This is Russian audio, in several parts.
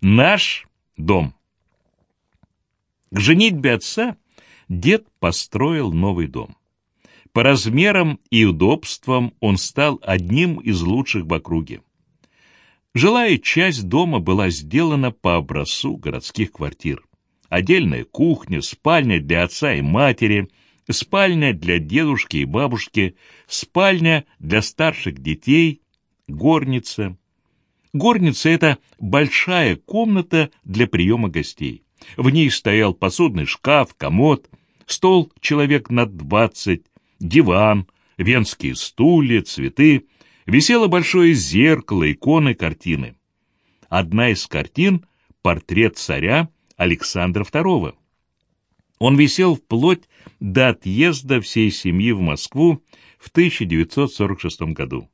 Наш дом. К женитьбе отца дед построил новый дом. По размерам и удобствам он стал одним из лучших в округе. Жилая часть дома была сделана по образцу городских квартир. Отдельная кухня, спальня для отца и матери, спальня для дедушки и бабушки, спальня для старших детей, горница. Горница — это большая комната для приема гостей. В ней стоял посудный шкаф, комод, стол человек на двадцать, диван, венские стулья, цветы. Висело большое зеркало, иконы, картины. Одна из картин — портрет царя Александра II. Он висел вплоть до отъезда всей семьи в Москву в 1946 году.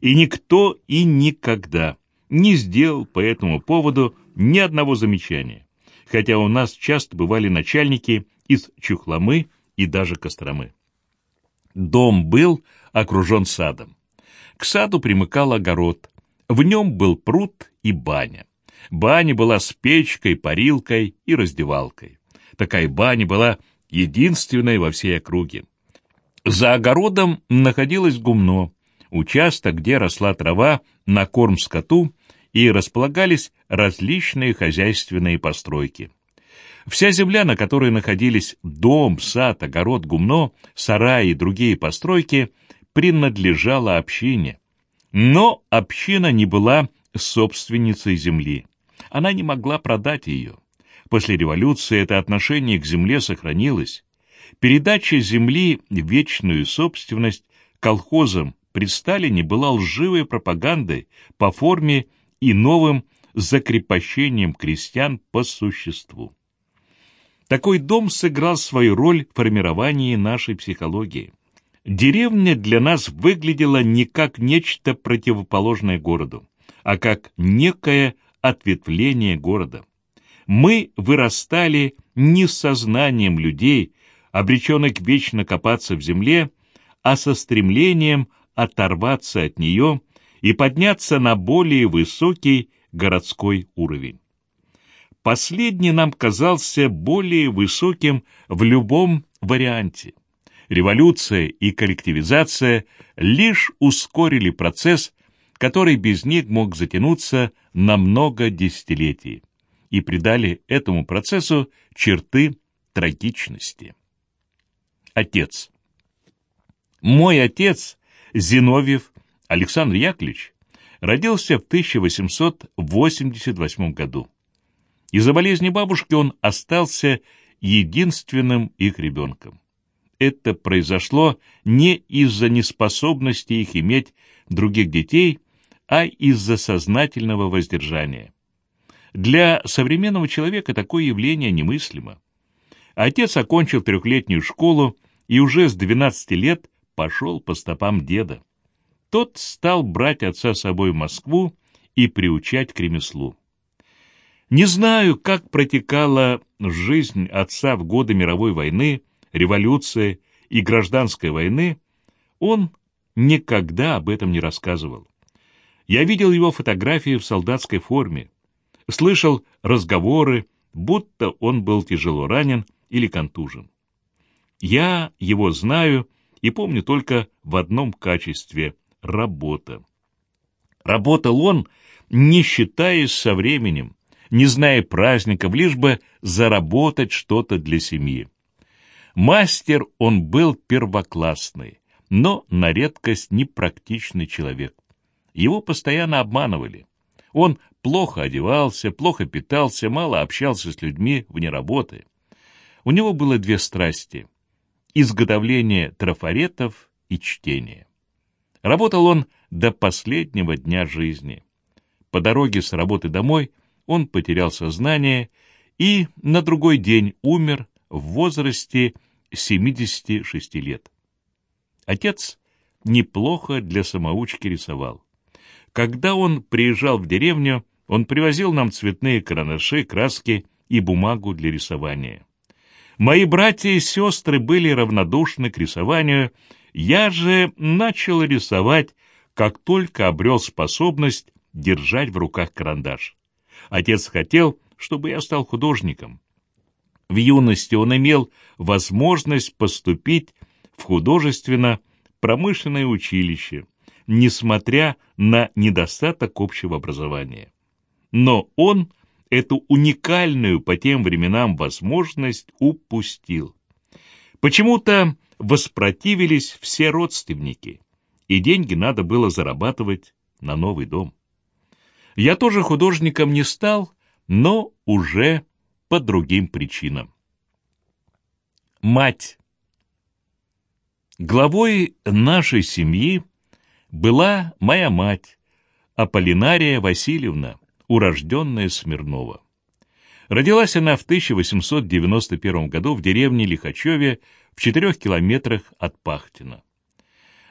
И никто и никогда не сделал по этому поводу ни одного замечания хотя у нас часто бывали начальники из Чухломы и даже Костромы. Дом был окружен садом. К саду примыкал огород. В нем был пруд и баня. Баня была с печкой, парилкой и раздевалкой. Такая баня была единственной во всей округе. За огородом находилось гумно, участок, где росла трава на корм скоту и располагались различные хозяйственные постройки. Вся земля, на которой находились дом, сад, огород, гумно, сарай и другие постройки, принадлежала общине. Но община не была собственницей земли. Она не могла продать ее. После революции это отношение к земле сохранилось. Передача земли в вечную собственность колхозам при Сталине была лживой пропагандой по форме и новым закрепощением крестьян по существу. Такой дом сыграл свою роль в формировании нашей психологии. Деревня для нас выглядела не как нечто противоположное городу, а как некое ответвление города. Мы вырастали не сознанием людей, обреченных вечно копаться в земле, а со стремлением оторваться от нее и подняться на более высокий городской уровень. Последний нам казался более высоким в любом варианте. Революция и коллективизация лишь ускорили процесс, который без них мог затянуться на много десятилетий, и придали этому процессу черты трагичности. Отец. Мой отец, Зиновьев Александр Яковлевич родился в 1888 году. Из-за болезни бабушки он остался единственным их ребенком. Это произошло не из-за неспособности их иметь других детей, а из-за сознательного воздержания. Для современного человека такое явление немыслимо. Отец окончил трехлетнюю школу и уже с 12 лет пошел по стопам деда тот стал брать отца с собой в Москву и приучать к ремеслу. Не знаю, как протекала жизнь отца в годы мировой войны, революции и гражданской войны, он никогда об этом не рассказывал. Я видел его фотографии в солдатской форме, слышал разговоры, будто он был тяжело ранен или контужен. Я его знаю и помню только в одном качестве работа. Работал он, не считаясь со временем, не зная праздников, лишь бы заработать что-то для семьи. Мастер он был первоклассный, но на редкость непрактичный человек. Его постоянно обманывали. Он плохо одевался, плохо питался, мало общался с людьми вне работы. У него было две страсти — изготовление трафаретов и чтение. Работал он до последнего дня жизни. По дороге с работы домой он потерял сознание и на другой день умер в возрасте 76 лет. Отец неплохо для самоучки рисовал. Когда он приезжал в деревню, он привозил нам цветные карандаши, краски и бумагу для рисования. Мои братья и сестры были равнодушны к рисованию я же начал рисовать, как только обрел способность держать в руках карандаш. Отец хотел, чтобы я стал художником. В юности он имел возможность поступить в художественно-промышленное училище, несмотря на недостаток общего образования. Но он эту уникальную по тем временам возможность упустил. Почему-то воспротивились все родственники, и деньги надо было зарабатывать на новый дом. Я тоже художником не стал, но уже по другим причинам. Мать. Главой нашей семьи была моя мать, Аполлинария Васильевна, урожденная Смирнова. Родилась она в 1891 году в деревне Лихачеве в четырех километрах от Пахтина.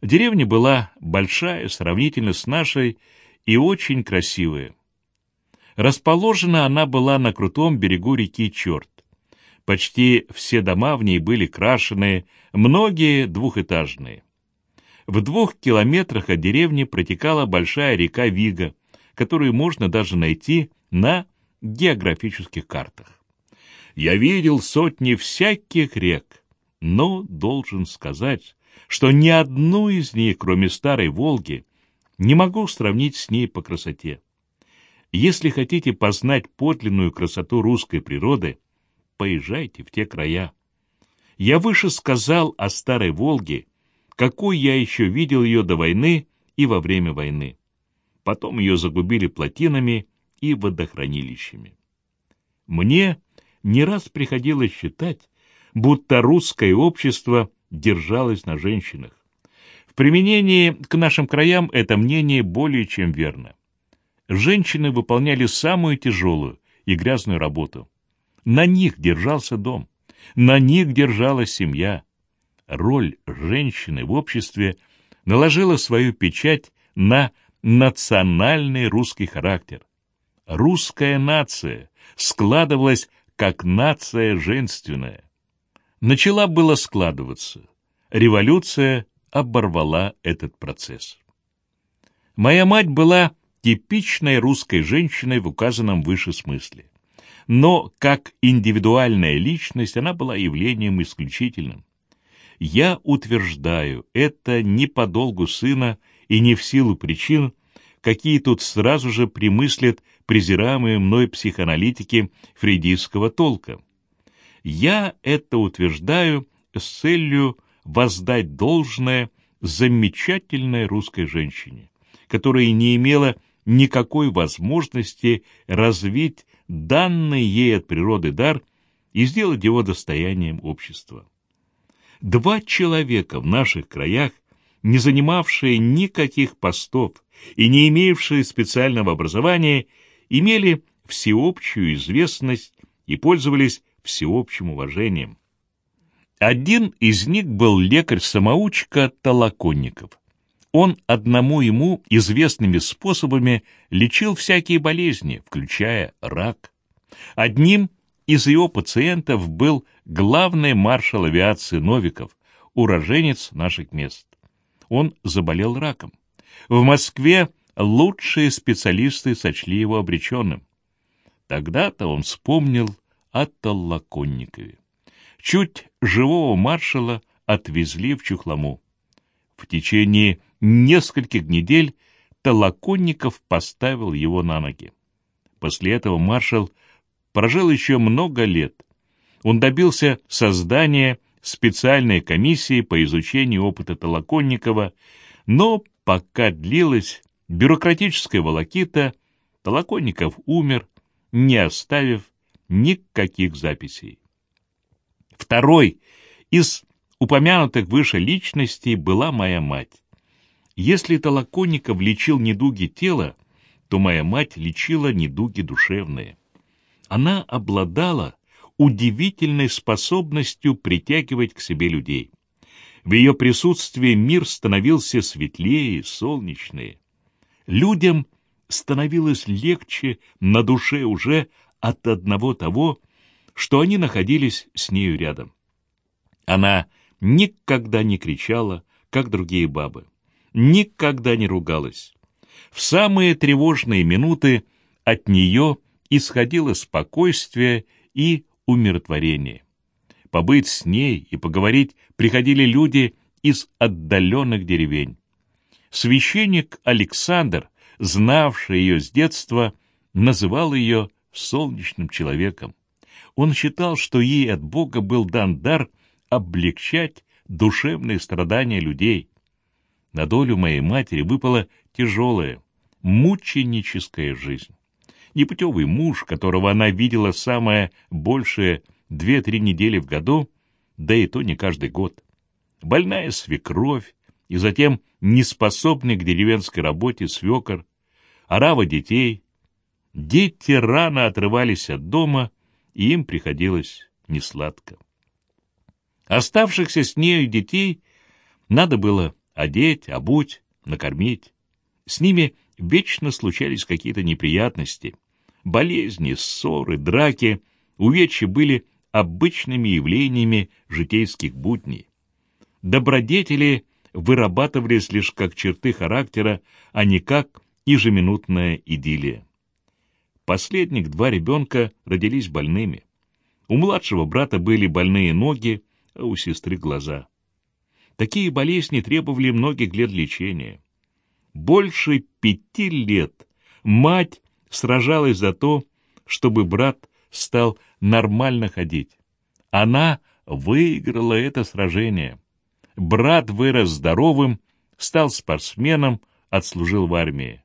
Деревня была большая, сравнительно с нашей, и очень красивая. Расположена она была на крутом берегу реки Черт. Почти все дома в ней были крашеные, многие двухэтажные. В двух километрах от деревни протекала большая река Вига, которую можно даже найти на географических картах. Я видел сотни всяких рек, но должен сказать, что ни одну из них, кроме Старой Волги, не могу сравнить с ней по красоте. Если хотите познать подлинную красоту русской природы, поезжайте в те края. Я выше сказал о Старой Волге, какой я еще видел ее до войны и во время войны. Потом ее загубили плотинами и водохранилищами. Мне не раз приходилось считать, будто русское общество держалось на женщинах. В применении к нашим краям это мнение более чем верно женщины выполняли самую тяжелую и грязную работу. На них держался дом, на них держалась семья. Роль женщины в обществе наложила свою печать на национальный русский характер. Русская нация складывалась как нация женственная. Начала было складываться. Революция оборвала этот процесс. Моя мать была типичной русской женщиной в указанном выше смысле. Но как индивидуальная личность она была явлением исключительным. Я утверждаю, это не по долгу сына и не в силу причин, какие тут сразу же примыслят презираемые мной психоаналитики фрейдистского толка. Я это утверждаю с целью воздать должное замечательной русской женщине, которая не имела никакой возможности развить данный ей от природы дар и сделать его достоянием общества. Два человека в наших краях, не занимавшие никаких постов и не имевшие специального образования, имели всеобщую известность и пользовались всеобщим уважением. Один из них был лекарь-самоучка Толоконников. Он одному ему известными способами лечил всякие болезни, включая рак. Одним из его пациентов был главный маршал авиации Новиков, уроженец наших мест. Он заболел раком. В Москве лучшие специалисты сочли его обреченным. Тогда-то он вспомнил о Толоконникове. Чуть живого маршала отвезли в Чухлому. В течение нескольких недель Толоконников поставил его на ноги. После этого маршал прожил еще много лет. Он добился создания специальной комиссии по изучению опыта Толоконникова, но пока длилась бюрократическая волокита, Толоконников умер, не оставив никаких записей. Второй из упомянутых выше личностей была моя мать. Если Толоконников лечил недуги тела, то моя мать лечила недуги душевные. Она обладала удивительной способностью притягивать к себе людей. В ее присутствии мир становился светлее, солнечнее. Людям становилось легче на душе уже от одного того, что они находились с нею рядом. Она никогда не кричала, как другие бабы никогда не ругалась. В самые тревожные минуты от нее исходило спокойствие и умиротворение. Побыть с ней и поговорить приходили люди из отдаленных деревень. Священник Александр, знавший ее с детства, называл ее солнечным человеком. Он считал, что ей от Бога был дан дар облегчать душевные страдания людей. На долю моей матери выпала тяжелая, мученическая жизнь. Непутевый муж, которого она видела самое большее две-три недели в году, да и то не каждый год. Больная свекровь, и затем неспособный к деревенской работе свекор, орава детей. Дети рано отрывались от дома, и им приходилось несладко. Оставшихся с нею детей надо было одеть, обуть, накормить. С ними вечно случались какие-то неприятности. Болезни, ссоры, драки, увечья были обычными явлениями житейских будней. Добродетели вырабатывались лишь как черты характера, а не как ежеминутная идиллия. Последних два ребенка родились больными. У младшего брата были больные ноги, а у сестры глаза. Такие болезни требовали многих лет лечения. Больше пяти лет мать сражалась за то, чтобы брат стал нормально ходить. Она выиграла это сражение. Брат вырос здоровым, стал спортсменом, отслужил в армии.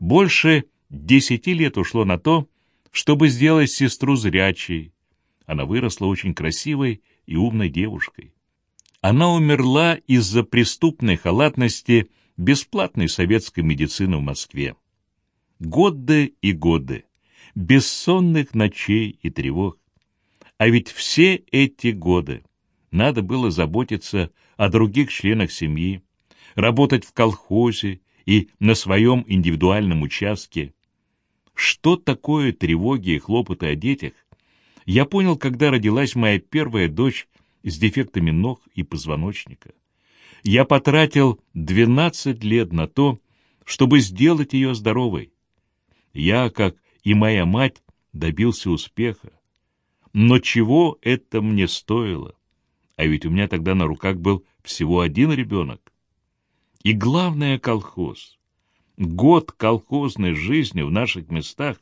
Больше десяти лет ушло на то, чтобы сделать сестру зрячей. Она выросла очень красивой и умной девушкой. Она умерла из-за преступной халатности бесплатной советской медицины в Москве. Годы и годы, бессонных ночей и тревог. А ведь все эти годы надо было заботиться о других членах семьи, работать в колхозе и на своем индивидуальном участке. Что такое тревоги и хлопоты о детях, я понял, когда родилась моя первая дочь с дефектами ног и позвоночника. Я потратил 12 лет на то, чтобы сделать ее здоровой. Я, как и моя мать, добился успеха. Но чего это мне стоило? А ведь у меня тогда на руках был всего один ребенок. И главное — колхоз. Год колхозной жизни в наших местах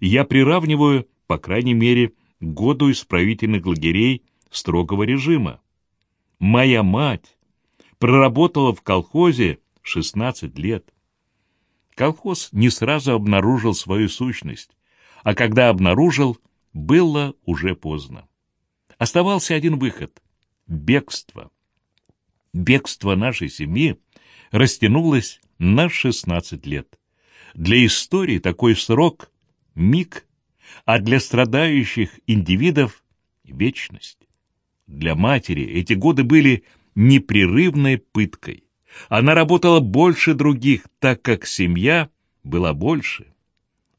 я приравниваю, по крайней мере, году исправительных лагерей строгого режима. Моя мать проработала в колхозе 16 лет. Колхоз не сразу обнаружил свою сущность, а когда обнаружил, было уже поздно. Оставался один выход — бегство. Бегство нашей семьи растянулось на 16 лет. Для истории такой срок — миг, а для страдающих индивидов — вечность. Для матери эти годы были непрерывной пыткой. Она работала больше других, так как семья была больше.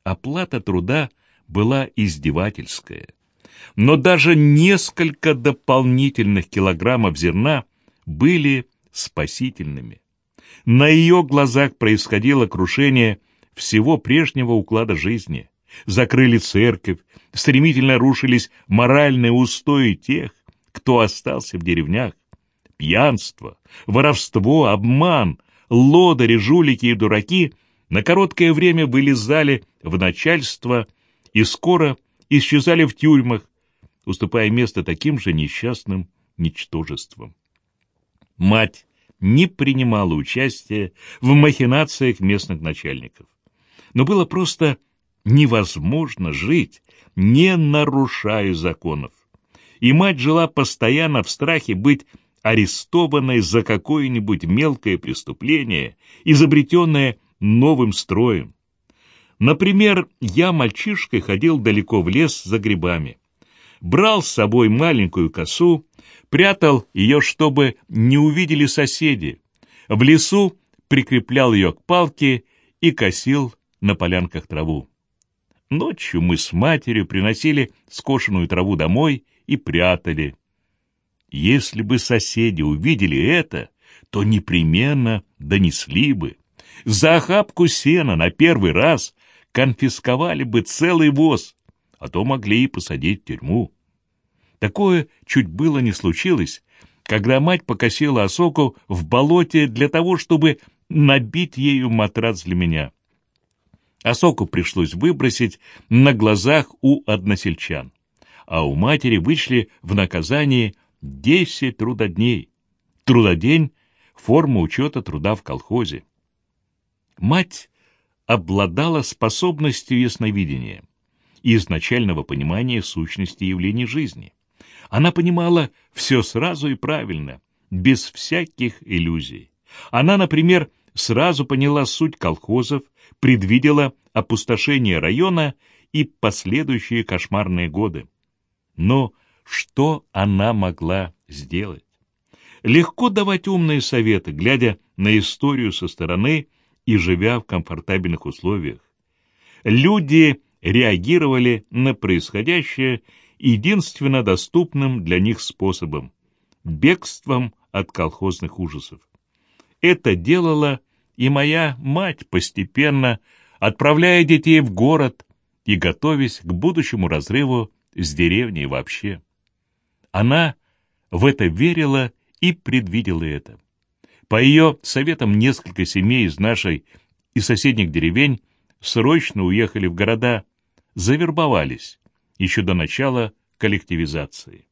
Оплата труда была издевательская. Но даже несколько дополнительных килограммов зерна были спасительными. На ее глазах происходило крушение всего прежнего уклада жизни. Закрыли церковь, стремительно рушились моральные устои тех, кто остался в деревнях. Пьянство, воровство, обман, лодыри, жулики и дураки на короткое время вылезали в начальство и скоро исчезали в тюрьмах, уступая место таким же несчастным ничтожествам. Мать не принимала участия в махинациях местных начальников. Но было просто невозможно жить, не нарушая законов. И мать жила постоянно в страхе быть арестованной за какое-нибудь мелкое преступление, изобретенное новым строем. Например, я мальчишкой ходил далеко в лес за грибами. Брал с собой маленькую косу, прятал ее, чтобы не увидели соседи. В лесу прикреплял ее к палке и косил на полянках траву. Ночью мы с матерью приносили скошенную траву домой и прятали. Если бы соседи увидели это, то непременно донесли бы. За охапку сена на первый раз конфисковали бы целый воз, а то могли и посадить в тюрьму. Такое чуть было не случилось, когда мать покосила осоку в болоте для того, чтобы набить ею матрас для меня. Осоку пришлось выбросить на глазах у односельчан, а у матери вышли в наказание десять трудодней. Трудодень — форма учета труда в колхозе. Мать обладала способностью ясновидения изначального понимания сущности явлений жизни. Она понимала все сразу и правильно, без всяких иллюзий. Она, например, сразу поняла суть колхозов, предвидела опустошение района и последующие кошмарные годы. Но что она могла сделать? Легко давать умные советы, глядя на историю со стороны и живя в комфортабельных условиях. Люди реагировали на происходящее единственно доступным для них способом – бегством от колхозных ужасов. Это делала и моя мать постепенно, отправляя детей в город и готовясь к будущему разрыву с деревней вообще. Она в это верила и предвидела это. По ее советам несколько семей из нашей и соседних деревень срочно уехали в города, завербовались еще до начала коллективизации.